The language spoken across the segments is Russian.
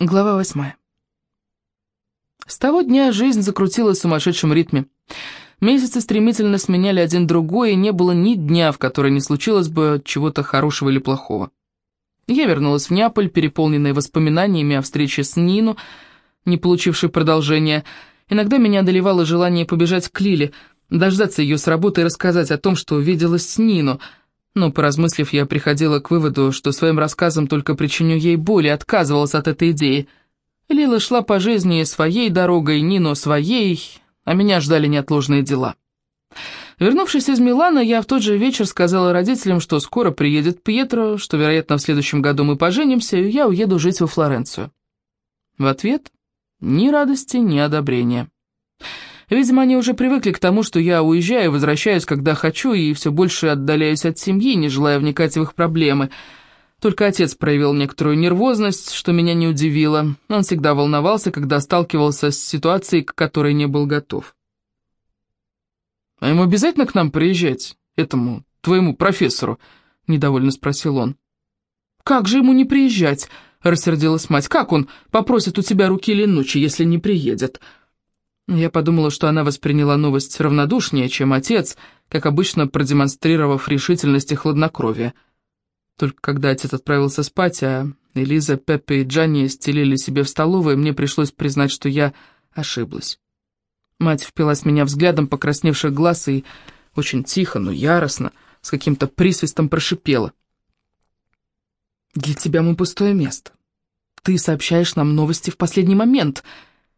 Глава восьмая. С того дня жизнь закрутилась в сумасшедшем ритме. Месяцы стремительно сменяли один другой, и не было ни дня, в который не случилось бы чего-то хорошего или плохого. Я вернулась в Неаполь, переполненная воспоминаниями о встрече с Нину, не получившей продолжения. Иногда меня одолевало желание побежать к Лиле, дождаться ее с работы и рассказать о том, что виделась с Нину — но, поразмыслив, я приходила к выводу, что своим рассказом только причиню ей боль и отказывалась от этой идеи. Лила шла по жизни своей дорогой, Нино своей, а меня ждали неотложные дела. Вернувшись из Милана, я в тот же вечер сказала родителям, что скоро приедет Пьетро, что, вероятно, в следующем году мы поженимся, и я уеду жить во Флоренцию. В ответ ни радости, ни одобрения. Видимо, они уже привыкли к тому, что я уезжаю возвращаюсь, когда хочу, и все больше отдаляюсь от семьи, не желая вникать в их проблемы. Только отец проявил некоторую нервозность, что меня не удивило. Он всегда волновался, когда сталкивался с ситуацией, к которой не был готов. «А ему обязательно к нам приезжать, этому, твоему профессору?» — недовольно спросил он. «Как же ему не приезжать?» — рассердилась мать. «Как он попросит у тебя руки или ночи, если не приедет?» Я подумала, что она восприняла новость равнодушнее, чем отец, как обычно продемонстрировав решительность и хладнокровие. Только когда отец отправился спать, а Элиза, Пеппе и Джанни стелили себе в столовой, мне пришлось признать, что я ошиблась. Мать впилась меня взглядом покрасневших глаз и очень тихо, но яростно, с каким-то присвистом прошипела. «Для тебя мы пустое место. Ты сообщаешь нам новости в последний момент»,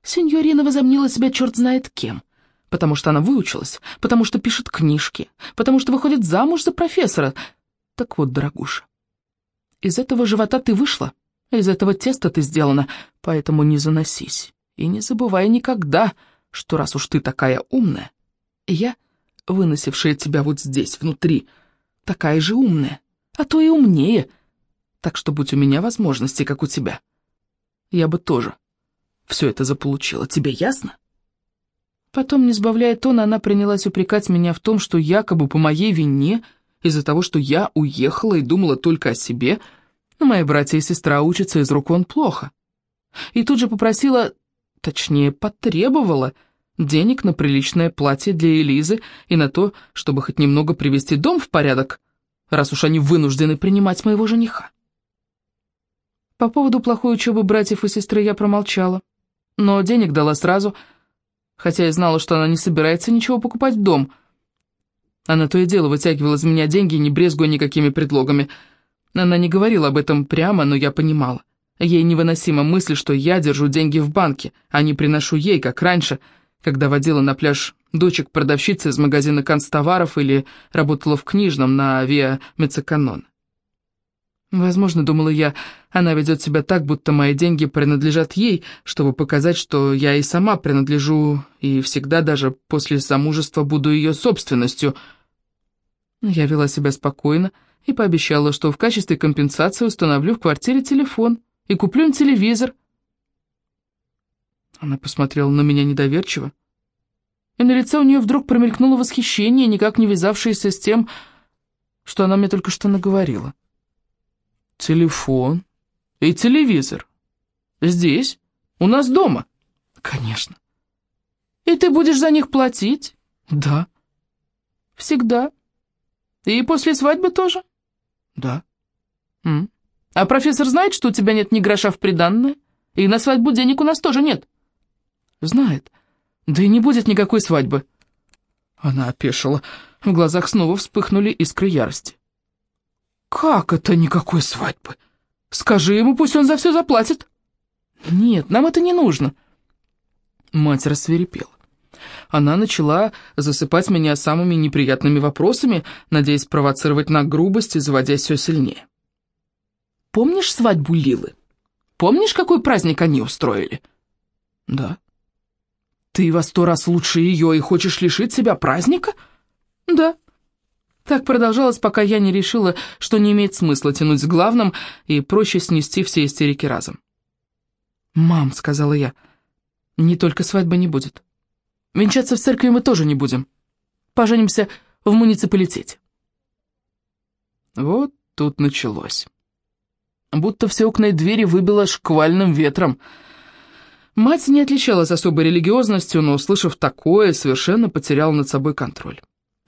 Сеньорина возомнила себя черт знает кем. Потому что она выучилась, потому что пишет книжки, потому что выходит замуж за профессора. Так вот, дорогуша, из этого живота ты вышла, из этого теста ты сделана, поэтому не заносись. И не забывай никогда, что раз уж ты такая умная, я, выносившая тебя вот здесь, внутри, такая же умная, а то и умнее. Так что будь у меня возможности, как у тебя, я бы тоже все это заполучила. Тебе ясно?» Потом, не сбавляя тона, она принялась упрекать меня в том, что якобы по моей вине, из-за того, что я уехала и думала только о себе, но мои братья и сестра учатся из рук он плохо. И тут же попросила, точнее, потребовала денег на приличное платье для Элизы и на то, чтобы хоть немного привести дом в порядок, раз уж они вынуждены принимать моего жениха. По поводу плохой учебы братьев и сестры я промолчала но денег дала сразу, хотя и знала, что она не собирается ничего покупать в дом. Она то и дело вытягивала из меня деньги, не брезгуя никакими предлогами. Она не говорила об этом прямо, но я понимала. Ей невыносима мысль, что я держу деньги в банке, а не приношу ей, как раньше, когда водила на пляж дочек продавщицы из магазина канцтоваров или работала в книжном на авиа Мецеканон. Возможно, думала я, она ведет себя так, будто мои деньги принадлежат ей, чтобы показать, что я и сама принадлежу, и всегда даже после замужества буду ее собственностью. Я вела себя спокойно и пообещала, что в качестве компенсации установлю в квартире телефон и куплю им телевизор. Она посмотрела на меня недоверчиво, и на лице у нее вдруг промелькнуло восхищение, никак не вязавшееся с тем, что она мне только что наговорила. Телефон и телевизор. Здесь, у нас дома. Конечно. И ты будешь за них платить? Да. Всегда. И после свадьбы тоже? Да. М. А профессор знает, что у тебя нет ни гроша в приданное? И на свадьбу денег у нас тоже нет? Знает. Да и не будет никакой свадьбы. Она опешила. В глазах снова вспыхнули искры ярости. «Как это никакой свадьбы? Скажи ему, пусть он за все заплатит». «Нет, нам это не нужно». Мать рассверепела. Она начала засыпать меня самыми неприятными вопросами, надеясь провоцировать на грубость и заводясь все сильнее. «Помнишь свадьбу Лилы? Помнишь, какой праздник они устроили?» «Да». «Ты во сто раз лучше ее и хочешь лишить себя праздника?» «Да». Так продолжалось, пока я не решила, что не имеет смысла тянуть с главным и проще снести все истерики разом. «Мам», — сказала я, — «не только свадьбы не будет. Венчаться в церкви мы тоже не будем. Поженимся в муниципалитете». Вот тут началось. будто все окна и двери выбило шквальным ветром. Мать не отличалась особой религиозностью, но, услышав такое, совершенно потеряла над собой контроль.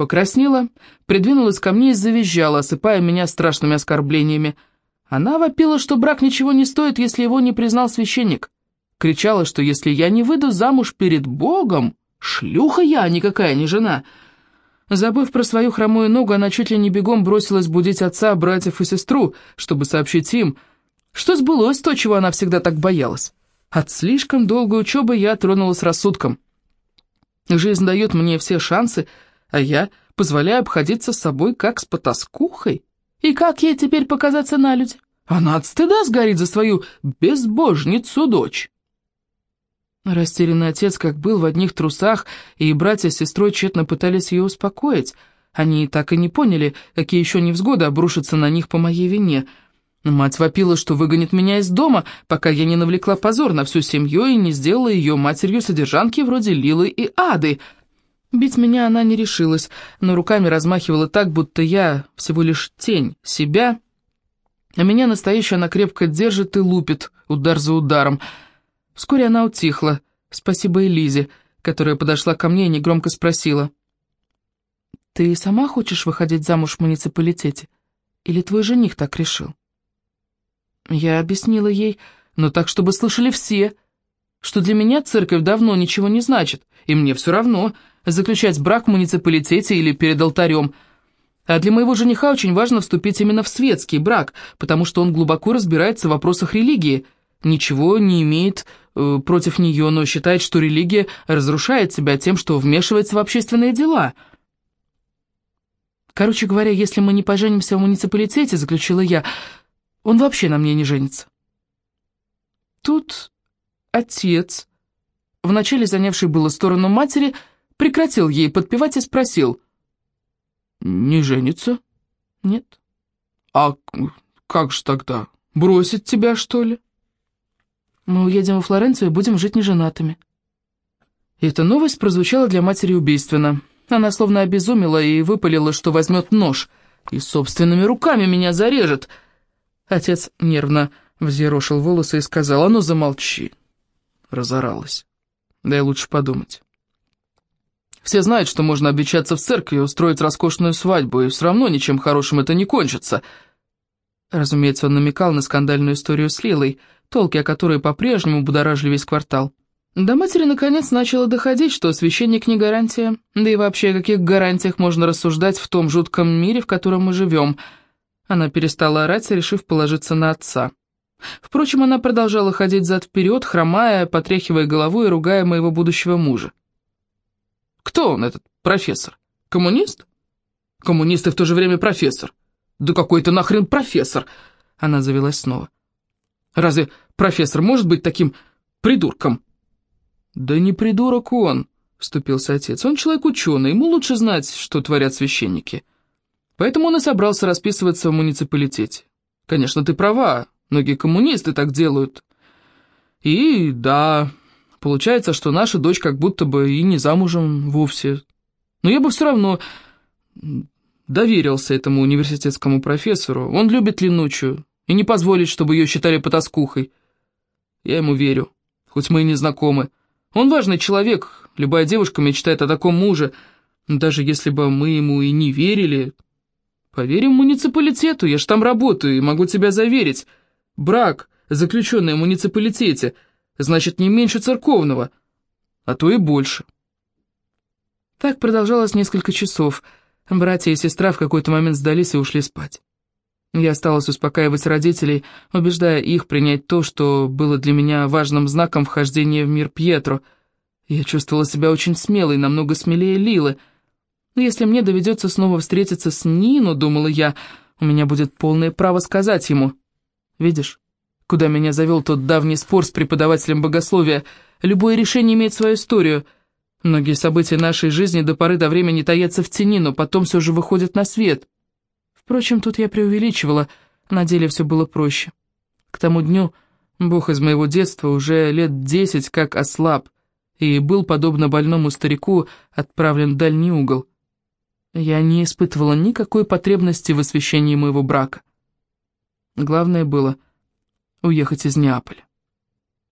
Покраснела, придвинулась ко мне и завизжала, осыпая меня страшными оскорблениями. Она вопила, что брак ничего не стоит, если его не признал священник. Кричала, что если я не выйду замуж перед Богом, шлюха я, никакая не жена. Забыв про свою хромую ногу, она чуть ли не бегом бросилась будить отца, братьев и сестру, чтобы сообщить им, что сбылось то, чего она всегда так боялась. От слишком долгой учебы я тронулась рассудком. Жизнь дает мне все шансы, а я позволяю обходиться с собой как с потаскухой. И как ей теперь показаться на люди? Она от стыда сгорит за свою безбожницу-дочь. Растерянный отец как был в одних трусах, и братья с сестрой тщетно пытались ее успокоить. Они так и не поняли, какие еще невзгоды обрушатся на них по моей вине. Мать вопила, что выгонит меня из дома, пока я не навлекла позор на всю семью и не сделала ее матерью содержанки вроде Лилы и Ады. Бить меня она не решилась, но руками размахивала так, будто я всего лишь тень себя, а меня настоящая она крепко держит и лупит удар за ударом — Вскоре она утихла, спасибо Элизе, которая подошла ко мне и негромко спросила. «Ты сама хочешь выходить замуж в муниципалитете? Или твой жених так решил?» Я объяснила ей, но так, чтобы слышали все, что для меня церковь давно ничего не значит, и мне все равно, заключать брак в муниципалитете или перед алтарем. А для моего жениха очень важно вступить именно в светский брак, потому что он глубоко разбирается в вопросах религии – ничего не имеет э, против нее, но считает, что религия разрушает себя тем, что вмешивается в общественные дела. Короче говоря, если мы не поженимся в муниципалитете, заключила я, он вообще на мне не женится. Тут отец, вначале занявший было сторону матери, прекратил ей подпевать и спросил. «Не женится?» «Нет». «А как же тогда? Бросить тебя, что ли?» Мы уедем во Флоренцию и будем жить неженатыми». Эта новость прозвучала для матери убийственно. Она словно обезумела и выпалила, что возьмет нож и собственными руками меня зарежет. Отец нервно взъерошил волосы и сказал, «А ну замолчи». Разоралась. Дай лучше подумать. Все знают, что можно обещаться в церкви, устроить роскошную свадьбу, и все равно ничем хорошим это не кончится. Разумеется, он намекал на скандальную историю с Лилой, толки о которой по-прежнему будоражили весь квартал. До матери наконец начало доходить, что священник не гарантия, да и вообще о каких гарантиях можно рассуждать в том жутком мире, в котором мы живем. Она перестала орать, решив положиться на отца. Впрочем, она продолжала ходить зад-вперед, хромая, потряхивая головой и ругая моего будущего мужа. «Кто он, этот профессор? Коммунист?» «Коммунист и в то же время профессор». «Да какой то нахрен профессор!» Она завелась снова. Разве профессор может быть таким придурком?» «Да не придурок он», — вступился отец. «Он человек ученый, ему лучше знать, что творят священники. Поэтому он и собрался расписываться в муниципалитете. Конечно, ты права, многие коммунисты так делают. И да, получается, что наша дочь как будто бы и не замужем вовсе. Но я бы все равно доверился этому университетскому профессору. Он любит Ленучую, и не позволить, чтобы ее считали потаскухой. Я ему верю, хоть мы и не знакомы. Он важный человек, любая девушка мечтает о таком муже, даже если бы мы ему и не верили. Поверим муниципалитету, я ж там работаю и могу тебя заверить. Брак, заключенный в муниципалитете, значит не меньше церковного, а то и больше. Так продолжалось несколько часов. Братья и сестра в какой-то момент сдались и ушли спать. Я осталась успокаивать родителей, убеждая их принять то, что было для меня важным знаком вхождения в мир Пьетро. Я чувствовала себя очень смелой, намного смелее Лилы. Если мне доведется снова встретиться с Нино, думала я, у меня будет полное право сказать ему. Видишь, куда меня завел тот давний спор с преподавателем богословия. Любое решение имеет свою историю. Многие события нашей жизни до поры до времени таятся в тени, но потом все же выходят на свет. Впрочем, тут я преувеличивала, на деле все было проще. К тому дню бог из моего детства уже лет десять как ослаб, и был, подобно больному старику, отправлен в дальний угол. Я не испытывала никакой потребности в освящении моего брака. Главное было уехать из Неаполя.